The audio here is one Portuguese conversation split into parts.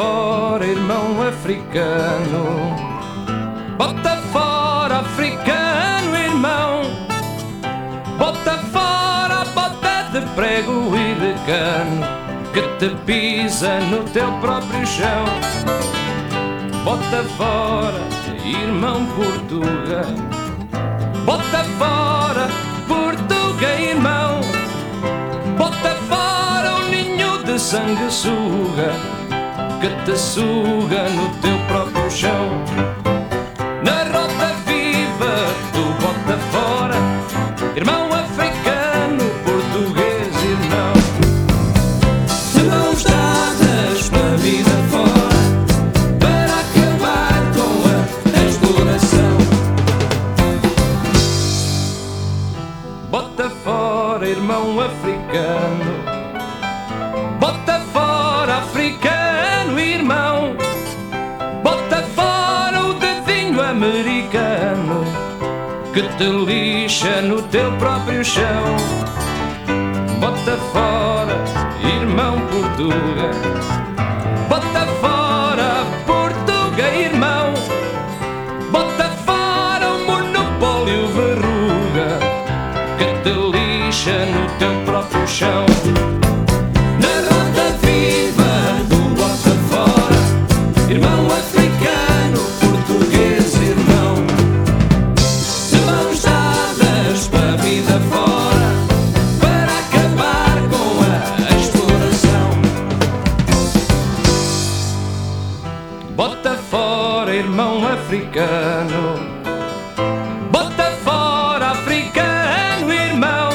fora, irmão africano. Bota fora, africano, irmão. Bota fora, bota de prego e de cano que te pisa no teu próprio chão. Bota fora, irmão Portuga. Bota fora, Portuga, irmão. Bota fora o ninho de sanguessuga que te suga no teu próprio chão. Na roda viva, tu bota fora, irmão africano, português, irmão. De mãos dadas para vida fora, para acabar com a exploração. Bota fora, irmão africano. Bota fora, africano, que te lixa no teu próprio chão. Bota fora, irmão Portuga. Bota fora, Portuga, irmão. Bota fora o monopólio verruga que te lixa no teu próprio chão. Bota fora, irmão africano. Bota fora, africano, irmão.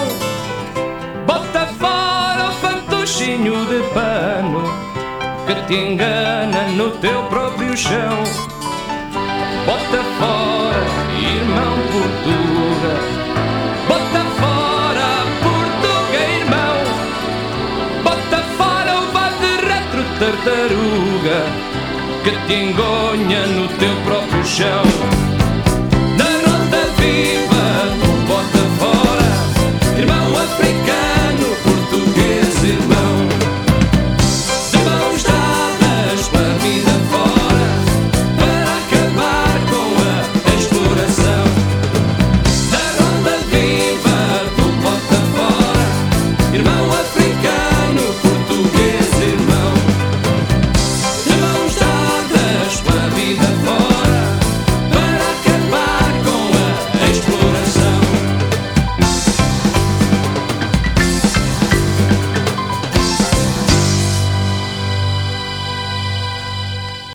Bota fora o fantochinho de pano que te engana no teu próprio chão. Bota fora, irmão Portuga. Bota fora, Portuga, irmão. Bota fora o vá de retro tartaruga que te engonha no teu próprio chão.